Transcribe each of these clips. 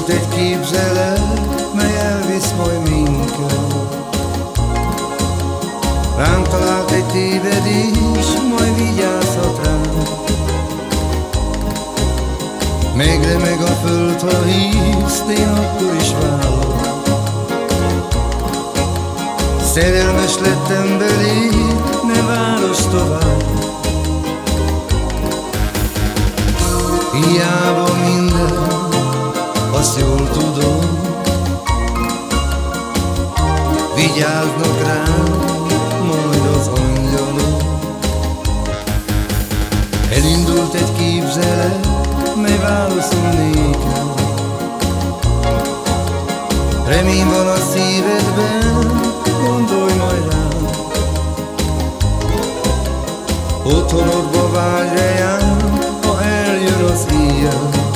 Volt egy képzelet, mely elvisz majd minket. Rám talált egy tévedés, majd vigyázhat rám Még de meg a föld, ha hívsz, én akkor is vállalok Szerelmes lettem belé, jól tudom Vigyáznak rám, majd az angyalok. Elindult egy képzelet, mely válaszol nékem. Remény van a szívedben, gondolj majd rám. Otthonodba vágy rejám, ha eljön az éjjel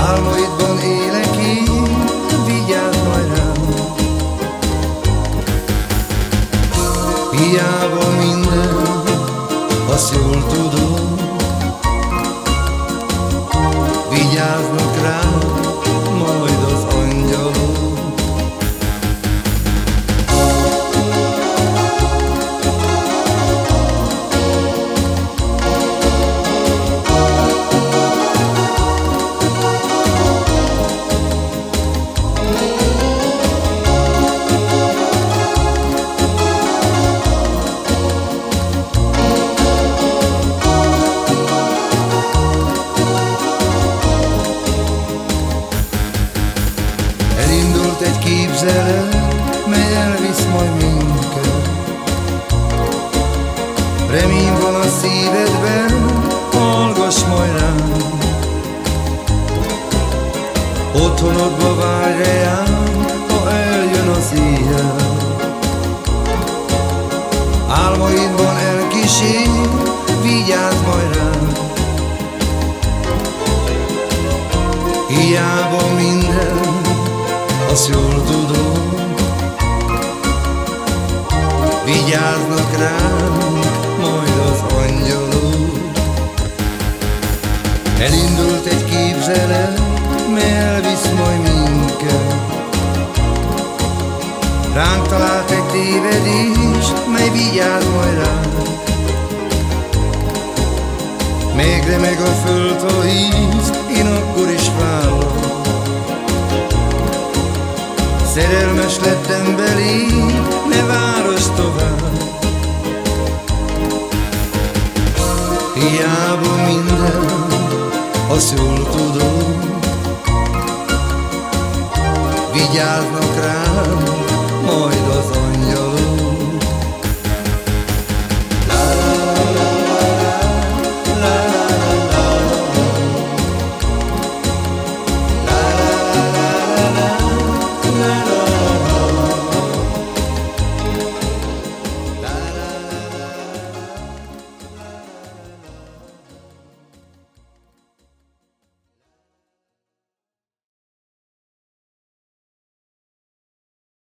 Álmaidban élek én, vigyázz majd rám. Hiába minden, azt jól tudom Otthonodba várj rejám, ha eljön az éjjel. Álmaidban elkísér, vigyázz majd rám. Hiába minden, azt jól tudom. Vigyáznak ránk, Elindult egy képzelet, mely elvisz majd minket. Ránk talált egy tévedés, mely vigyáz majd ránk. Még remeg a föld, ha hívsz, én akkor is vállalom Szerelmes lettem belé, ne várasz tovább. Hiába minden, azt jól tudom. Vigyáznak rám, majd az angyalok